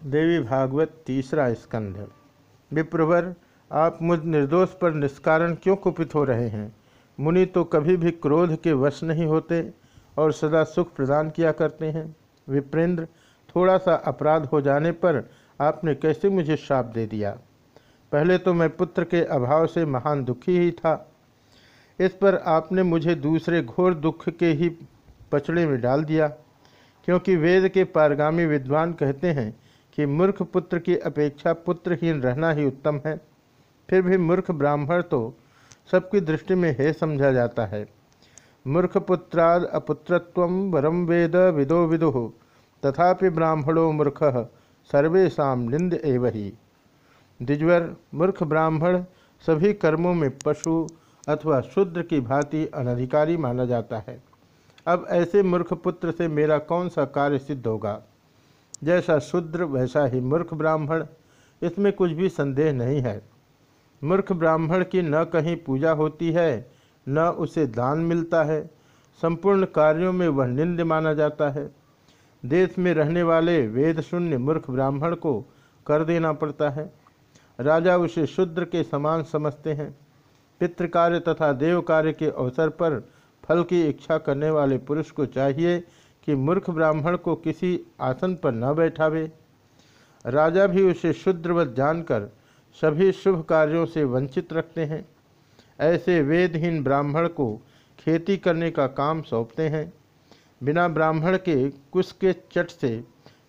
देवी भागवत तीसरा स्कंध। विप्रवर, आप मुझ निर्दोष पर निष्कारण क्यों कुपित हो रहे हैं? मुनि तो कभी भी क्रोध के वश नहीं होते और सदा सुख प्रदान किया करते हैं। विप्रेंद्र, थोड़ा सा अपराध हो जाने पर आपने कैसे मुझे श्राप दे दिया? पहले तो मैं पुत्र के अभाव से महान दुखी ही था। इस पर आपने मुझे दूसरे घोर दुख के ही पचड़े में डाल दिया, क्योंकि वेद के पारगामी विद्वान कहते हैं कि मूर्ख पुत्र की अपेक्षा पुत्रहीन रहना ही उत्तम है। फिर भी मूर्ख ब्राह्मण तो सबकी दृष्टि में हे समझा जाता है। मूर्ख पुत्राद अपुत्रत्व वरम वेद विदो विदु, तथापि ब्राह्मणों मूर्ख सर्वेशा निंद एव ही। द्विजवर, मूर्ख ब्राह्मण सभी कर्मों में पशु अथवा शूद्र की भांति अनधिकारी माना जाता है। अब ऐसे मूर्ख पुत्र से मेरा कौन सा कार्य सिद्ध होगा? जैसा शूद्र, वैसा ही मूर्ख ब्राह्मण। इसमें कुछ भी संदेह नहीं है। मूर्ख ब्राह्मण की न कहीं पूजा होती है, न उसे दान मिलता है। संपूर्ण कार्यों में वह निंद माना जाता है। देश में रहने वाले वेद शून्य मूर्ख ब्राह्मण को कर देना पड़ता है। राजा उसे शूद्र के समान समझते हैं। पितृकार्य तथा देव कार्य के अवसर पर फल की इच्छा करने वाले पुरुष को चाहिए कि मूर्ख ब्राह्मण को किसी आसन पर न बैठावे। राजा भी उसे शुद्रवत जानकर सभी शुभ कार्यों से वंचित रखते हैं। ऐसे वेदहीन ब्राह्मण को खेती करने का काम सौंपते हैं। बिना ब्राह्मण के कुश के चट से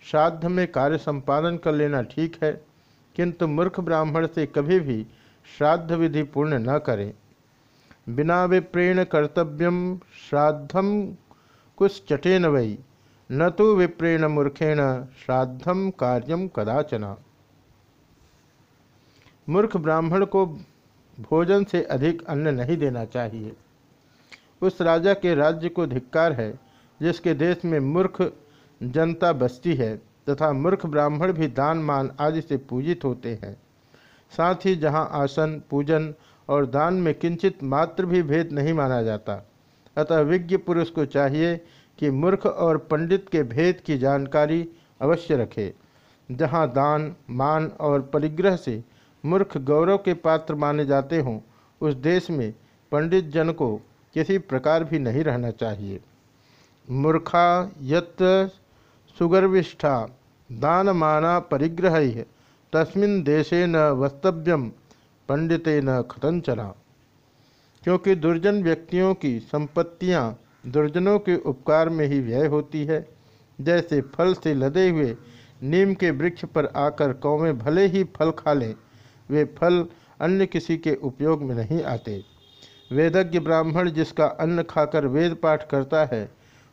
श्राद्ध में कार्य संपादन कर लेना ठीक है, किंतु मूर्ख ब्राह्मण से कभी भी श्राद्ध विधि पूर्ण न करें। बिना विप्रेण कर्तव्यम श्राद्धम कुश्चटेन वै। न तो विप्रेण मूर्खेण श्राद्धम कार्यम कदाचना। मूर्ख ब्राह्मण को भोजन से अधिक अन्न नहीं देना चाहिए। उस राजा के राज्य को धिक्कार है, जिसके देश में मूर्ख जनता बसती है, तथा मूर्ख ब्राह्मण भी दान, मान आदि से पूजित होते हैं। साथ ही जहाँ आसन, पूजन और दान में किंचित मात्र भी भेद नहीं माना जाता, अतः विज्ञ पुरुष को चाहिए कि मूर्ख और पंडित के भेद की जानकारी अवश्य रखे। जहाँ दान, मान और परिग्रह से मूर्ख गौरव के पात्र माने जाते हों, उस देश में पंडित जन को किसी प्रकार भी नहीं रहना चाहिए। मूर्खा यत सुगर्विष्ठा, दान माना परिग्रह तस्मिन देशे न वस्तव्यम, पंडिते न खतंचना क्योंकि दुर्जन व्यक्तियों की संपत्तियाँ दुर्जनों के उपकार में ही व्यय होती है। जैसे फल से लदे हुए नीम के वृक्ष पर आकर कौवें भले ही फल खा लें, वे फल अन्य किसी के उपयोग में नहीं आते। वेदज्ञ ब्राह्मण जिसका अन्न खाकर वेद पाठ करता है,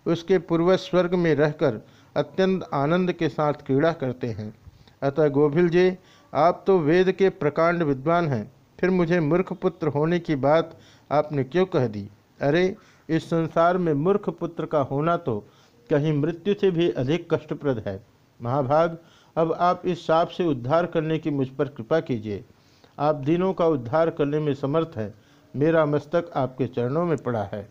उसके पूर्वज स्वर्ग में रहकर अत्यंत आनंद के साथ क्रीड़ा करते हैं। अतः गोभिल जी, आप तो वेद के प्रकांड विद्वान हैं, फिर मुझे मूर्ख पुत्र होने की बात आपने क्यों कह दी? अरे इस संसार में मूर्ख पुत्र का होना तो कहीं मृत्यु से भी अधिक कष्टप्रद है। महाभाग, अब आप इस साप से उद्धार करने की मुझ पर कृपा कीजिए। आप दिनों का उद्धार करने में समर्थ हैं। मेरा मस्तक आपके चरणों में पड़ा है।